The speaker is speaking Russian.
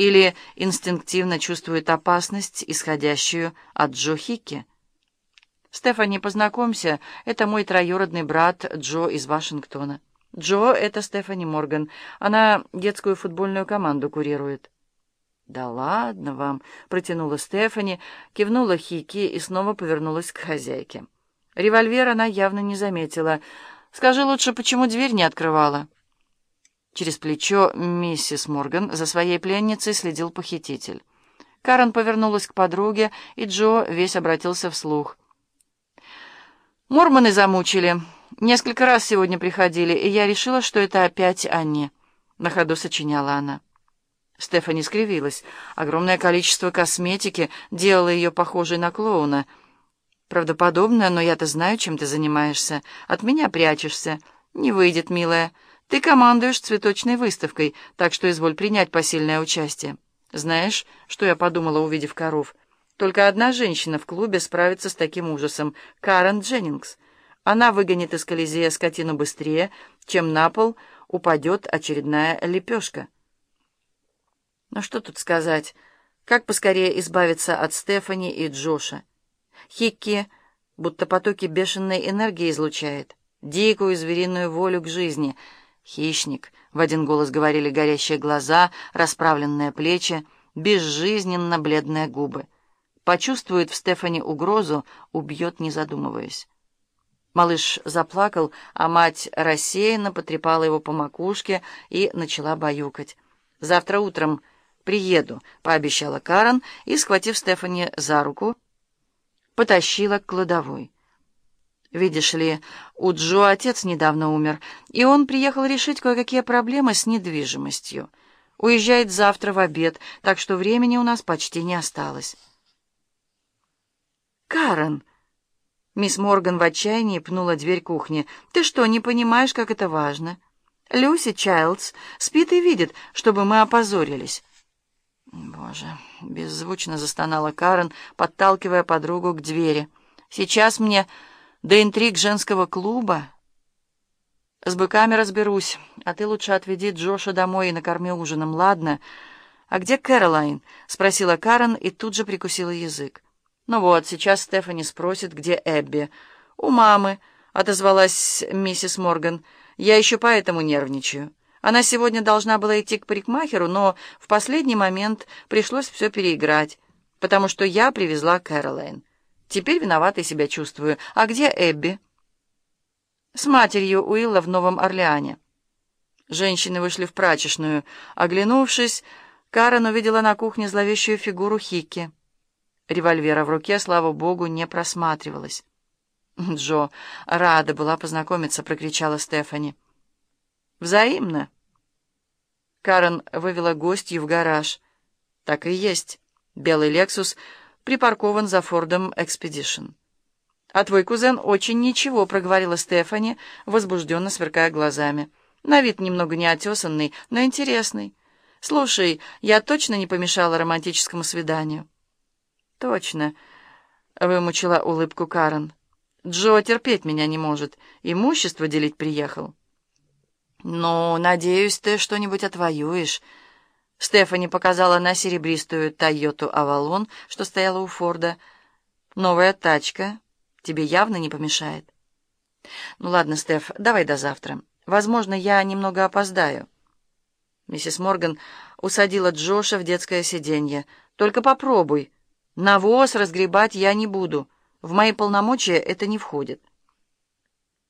Или инстинктивно чувствует опасность, исходящую от Джо Хикки? «Стефани, познакомься, это мой троюродный брат Джо из Вашингтона. Джо — это Стефани Морган. Она детскую футбольную команду курирует». «Да ладно вам», — протянула Стефани, кивнула Хики и снова повернулась к хозяйке. Револьвер она явно не заметила. «Скажи лучше, почему дверь не открывала?» Через плечо миссис Морган за своей пленницей следил похититель. Карен повернулась к подруге, и Джо весь обратился вслух. «Мормоны замучили. Несколько раз сегодня приходили, и я решила, что это опять они», — на ходу сочиняла она. Стефани скривилась. Огромное количество косметики делало ее похожей на клоуна. «Правдоподобно, но я-то знаю, чем ты занимаешься. От меня прячешься. Не выйдет, милая». Ты командуешь цветочной выставкой, так что изволь принять посильное участие. Знаешь, что я подумала, увидев коров? Только одна женщина в клубе справится с таким ужасом — Карен Дженнингс. Она выгонит из Колизея скотину быстрее, чем на пол упадет очередная лепешка. Ну что тут сказать? Как поскорее избавиться от Стефани и Джоша? Хикки будто потоки бешеной энергии излучает, дикую звериную волю к жизни — «Хищник», — в один голос говорили горящие глаза, расправленные плечи, безжизненно бледные губы. Почувствует в Стефани угрозу, убьет, не задумываясь. Малыш заплакал, а мать рассеянно потрепала его по макушке и начала баюкать. «Завтра утром приеду», — пообещала Карен и, схватив Стефани за руку, потащила к кладовой. Видишь ли, у Джо отец недавно умер, и он приехал решить кое-какие проблемы с недвижимостью. Уезжает завтра в обед, так что времени у нас почти не осталось. «Карен!» Мисс Морган в отчаянии пнула дверь кухни. «Ты что, не понимаешь, как это важно? Люси Чайлдс спит и видит, чтобы мы опозорились». «Боже!» — беззвучно застонала Карен, подталкивая подругу к двери. «Сейчас мне...» до интриг женского клуба. С быками разберусь, а ты лучше отведи Джоша домой и накорми ужином, ладно? А где Кэролайн? — спросила Карен и тут же прикусила язык. Ну вот, сейчас Стефани спросит, где Эбби. У мамы, — отозвалась миссис Морган. Я еще поэтому нервничаю. Она сегодня должна была идти к парикмахеру, но в последний момент пришлось все переиграть, потому что я привезла Кэролайн. Теперь виноватой себя чувствую. А где Эбби?» «С матерью Уилла в Новом Орлеане». Женщины вышли в прачечную. Оглянувшись, Карен увидела на кухне зловещую фигуру Хикки. Револьвера в руке, слава богу, не просматривалась. «Джо, рада была познакомиться», — прокричала Стефани. «Взаимно». Карен вывела гостью в гараж. «Так и есть. Белый «Лексус» припаркован за Фордом Экспедишн. «А твой кузен очень ничего», — проговорила Стефани, возбужденно сверкая глазами. «На вид немного неотесанный, но интересный. Слушай, я точно не помешала романтическому свиданию?» «Точно», — вымучила улыбку Карен. «Джо терпеть меня не может. Имущество делить приехал». «Ну, надеюсь, ты что-нибудь отвоюешь». Стефани показала на серебристую «Тойоту Авалон», что стояла у Форда. «Новая тачка. Тебе явно не помешает». «Ну ладно, Стеф, давай до завтра. Возможно, я немного опоздаю». Миссис Морган усадила Джоша в детское сиденье. «Только попробуй. Навоз разгребать я не буду. В мои полномочия это не входит».